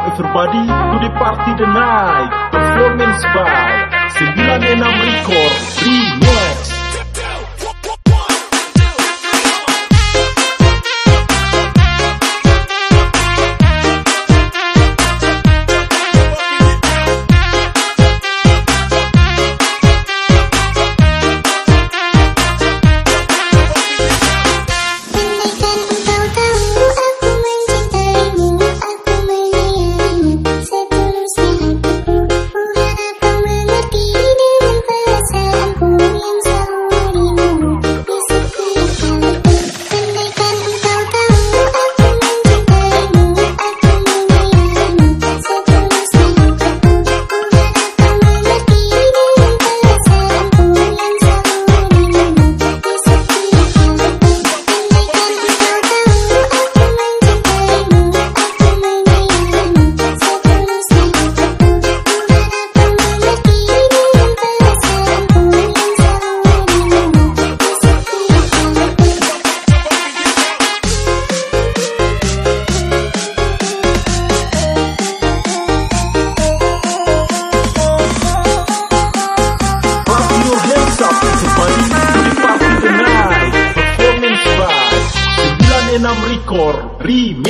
Everybody to the party tonight. Performance by 96 Record Remix remix.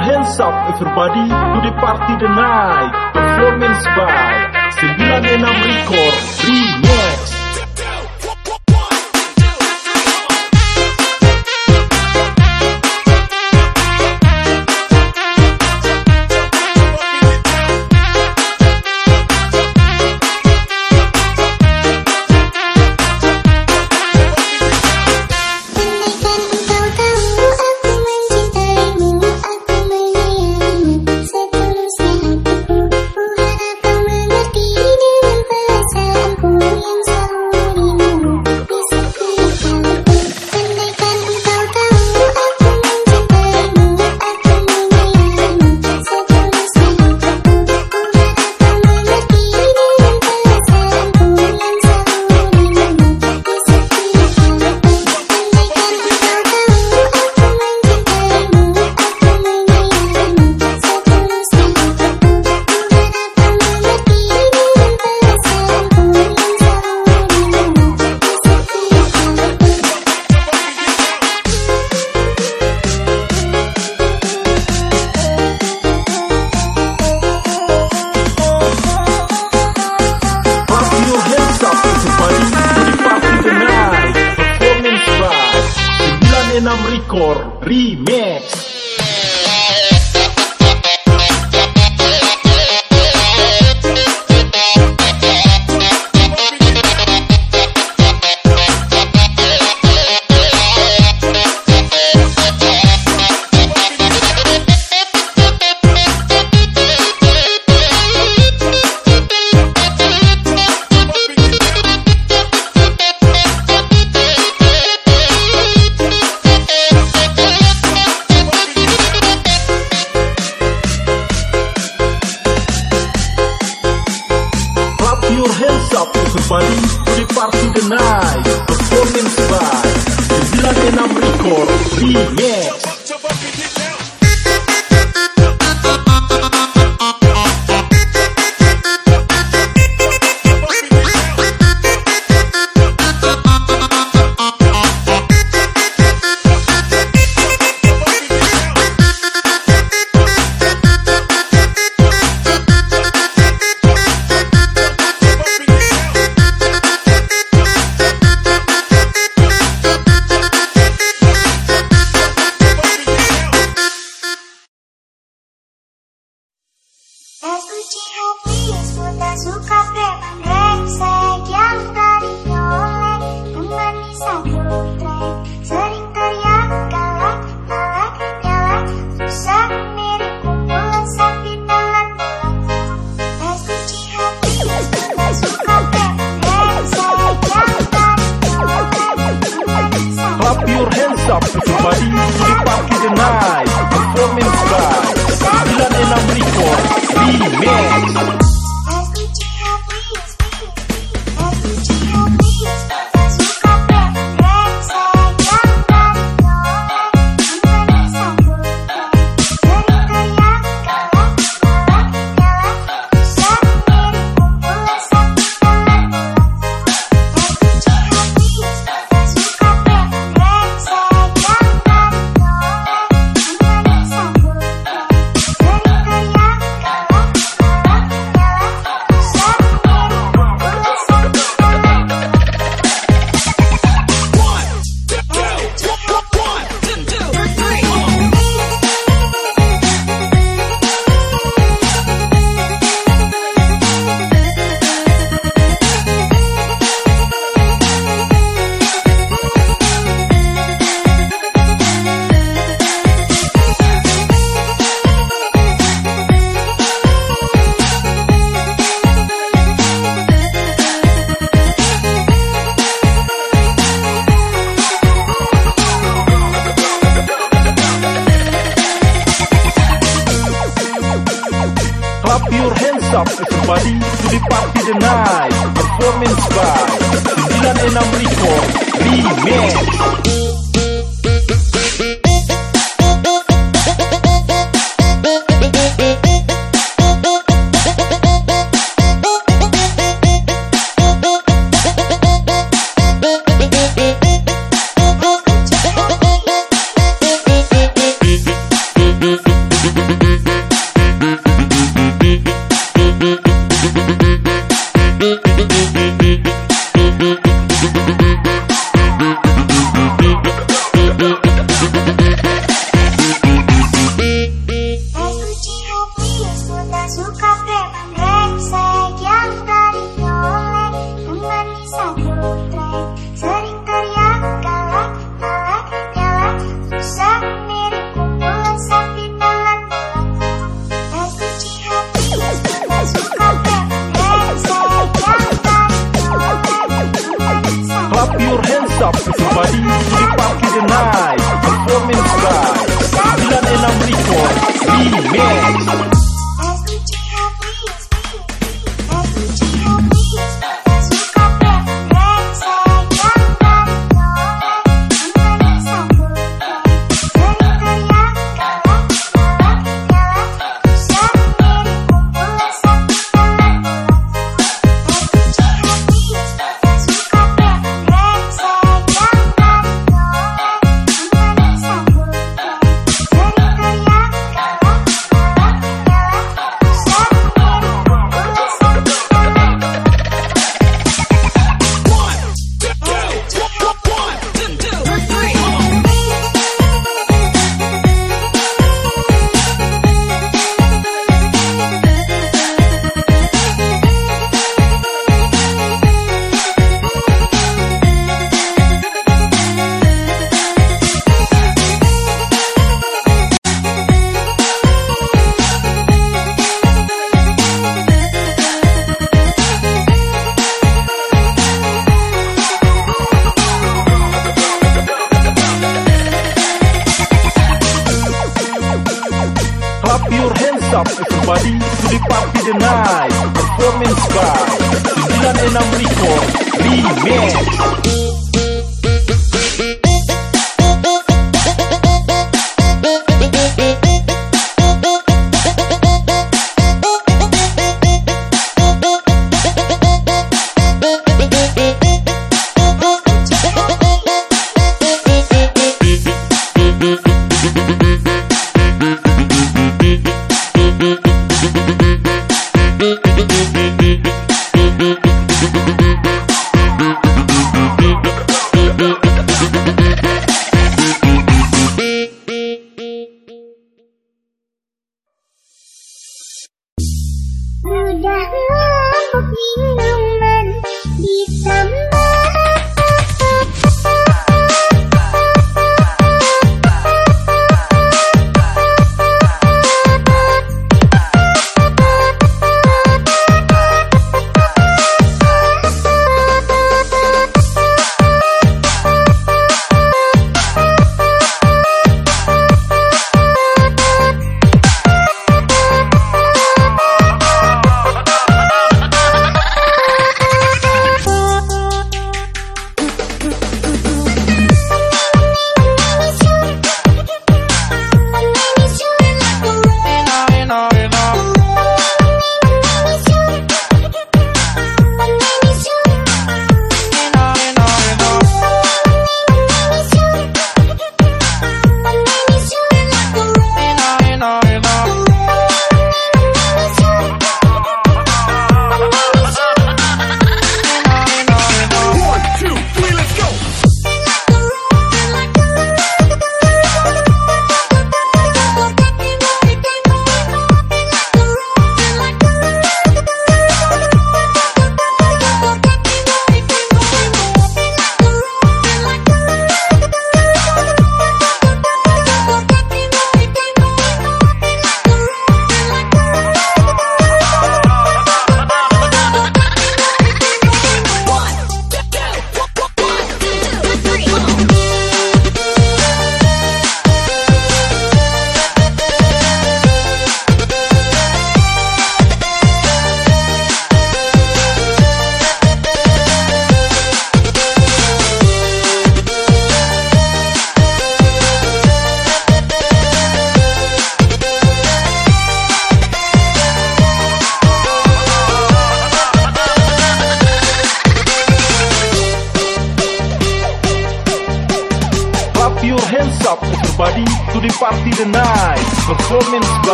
Hands up everybody to the party tonight Performance by 96 Record Three. Tonight Performance by 96 Record Remix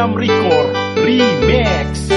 96 Record Remix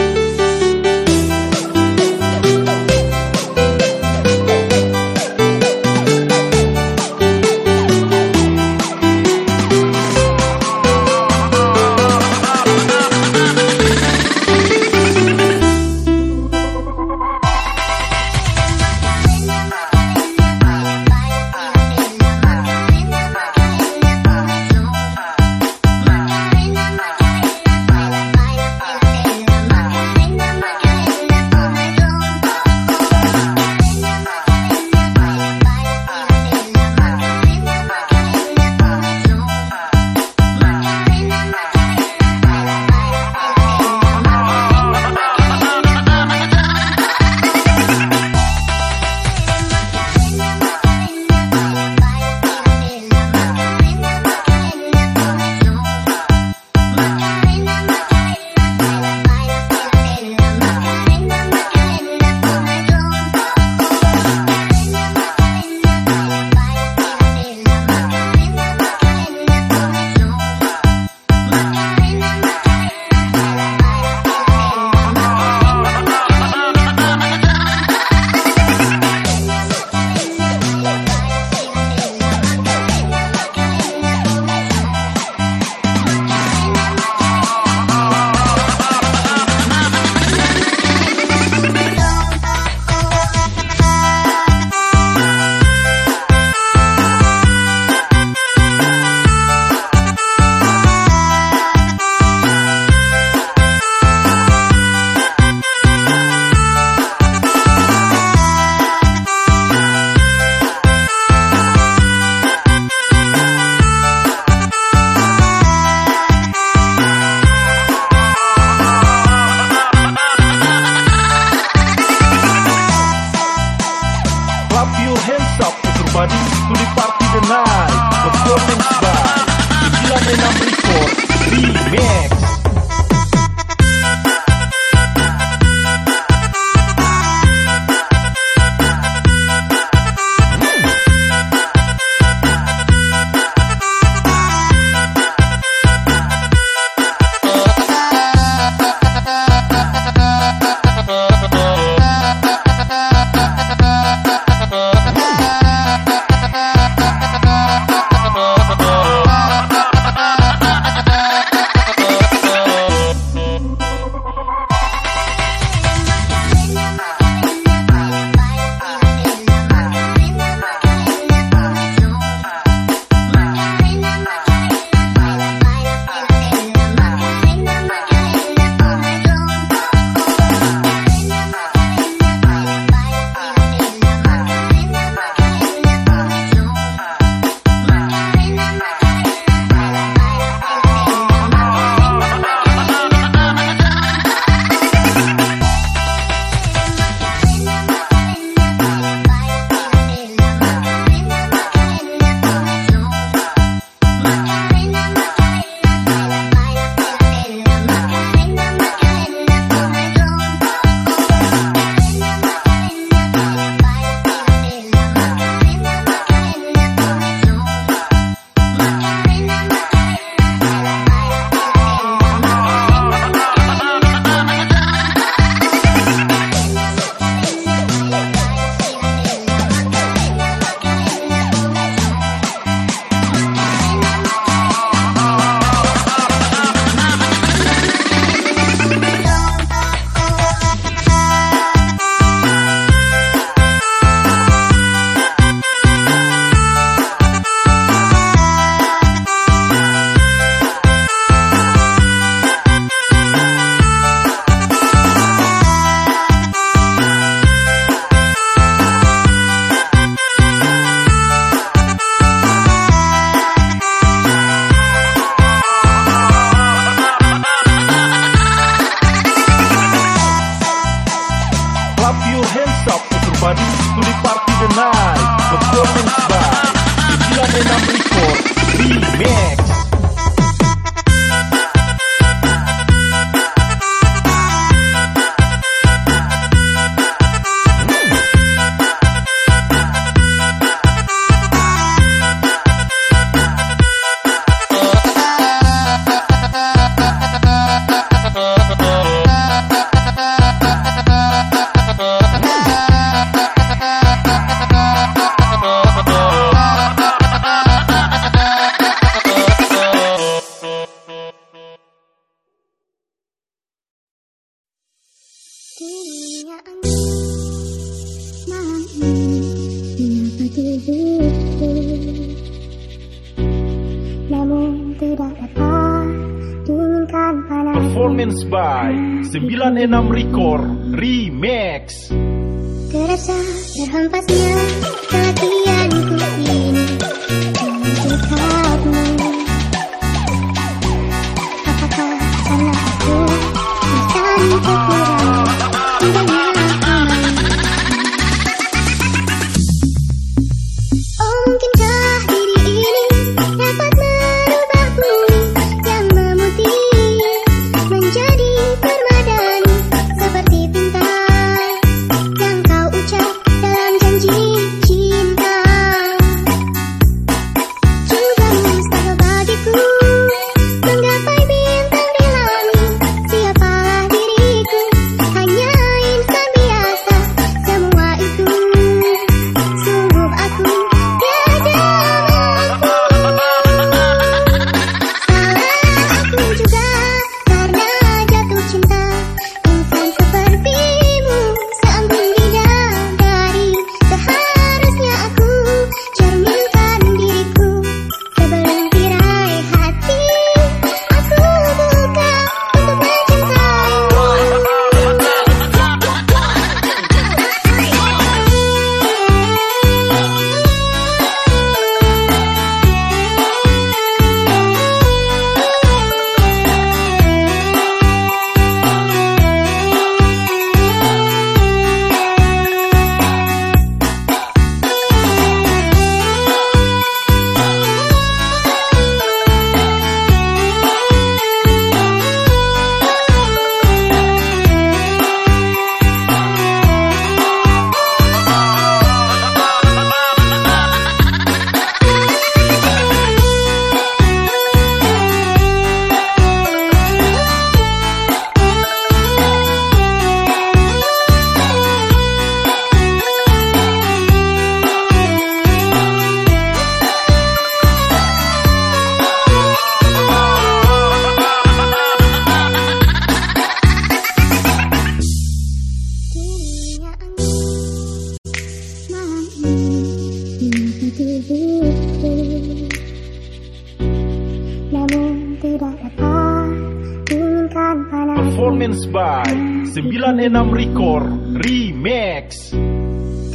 96 Record Remix.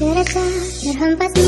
Terasa terhempasnya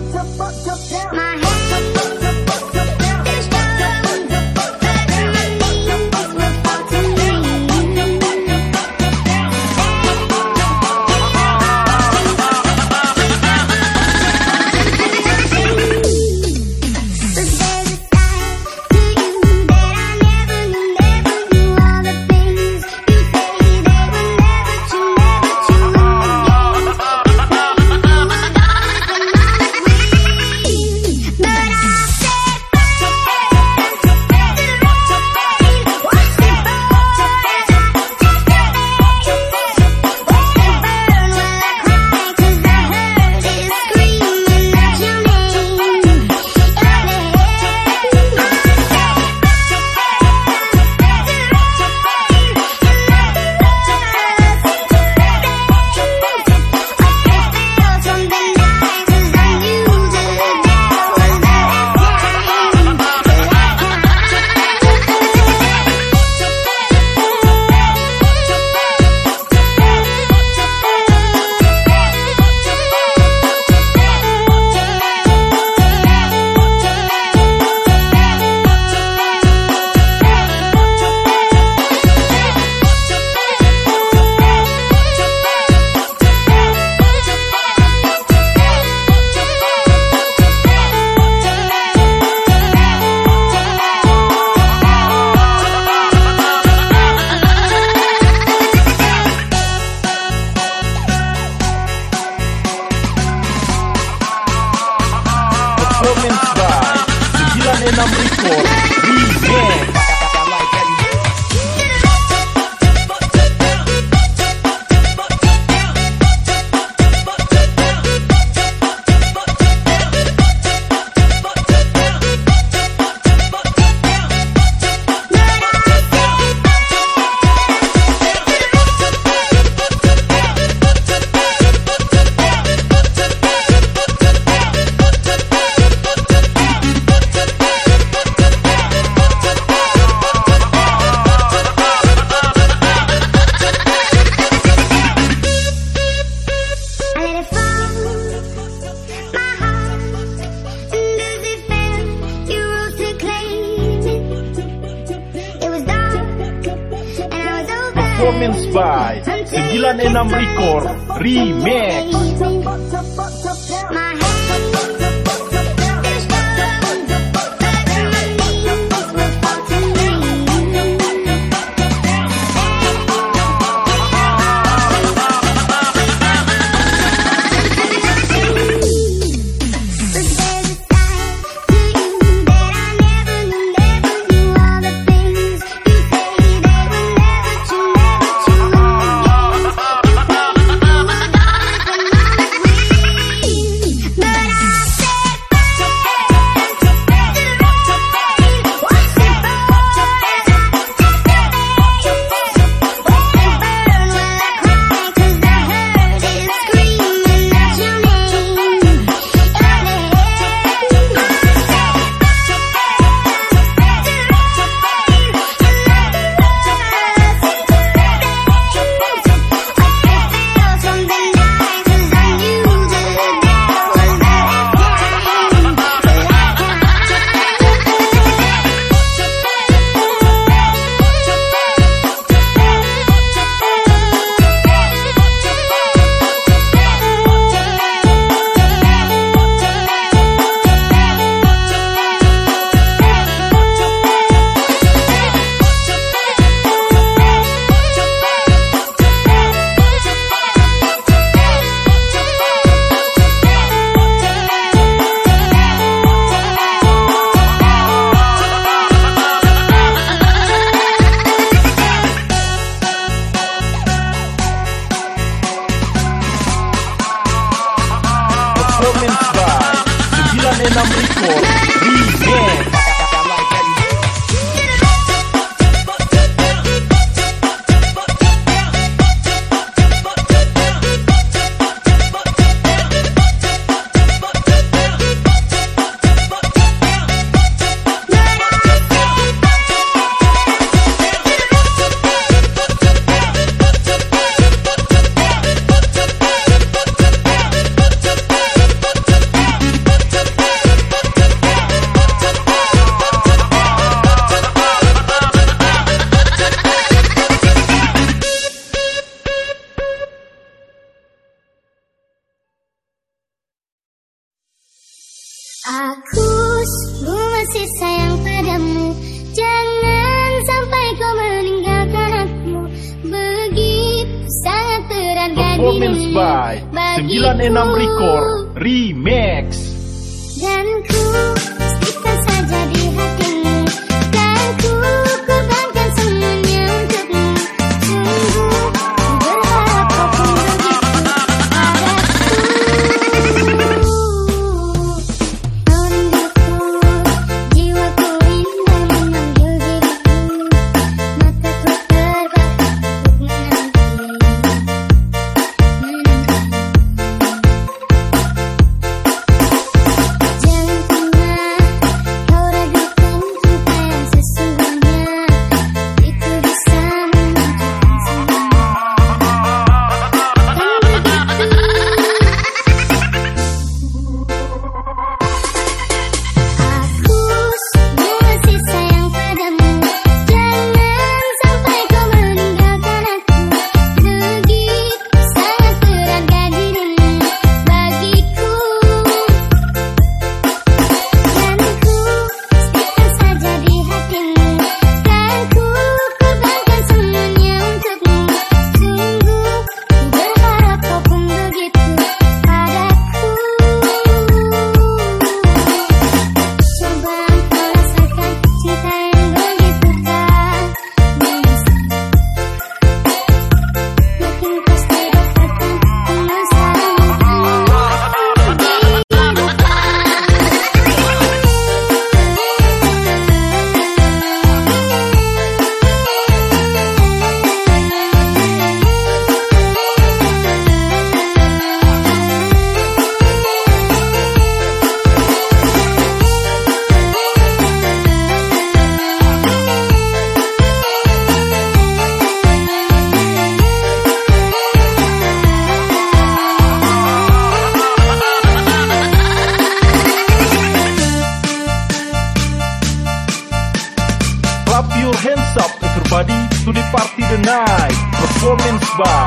your hands up everybody to the party tonight. Performance by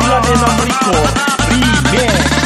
96 Record Remix.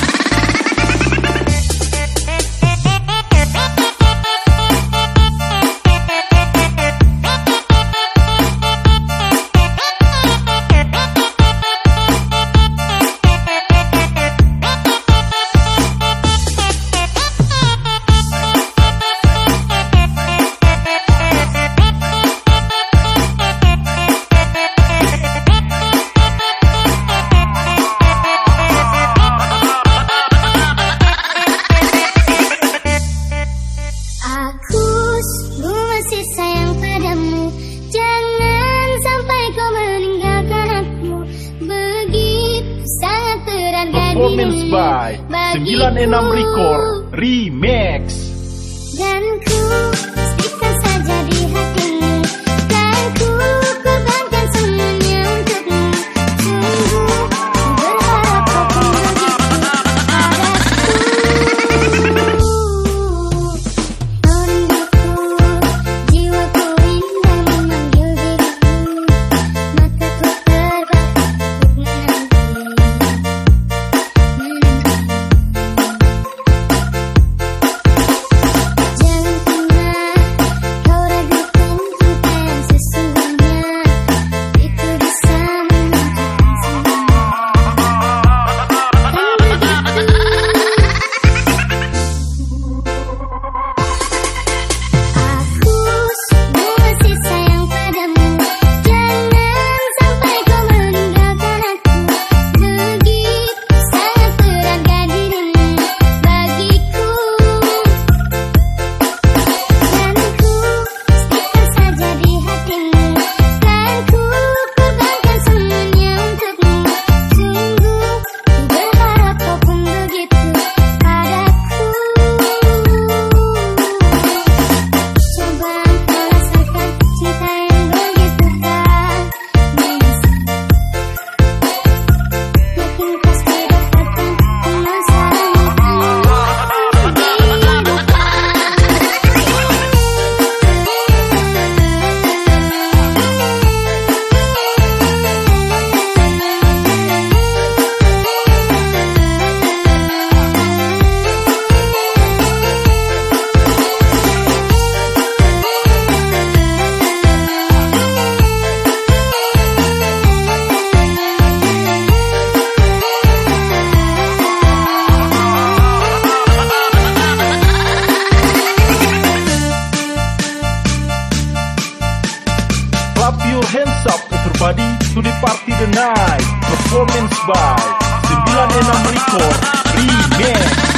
Everybody to the party tonight. Performance by 96 Record Remix.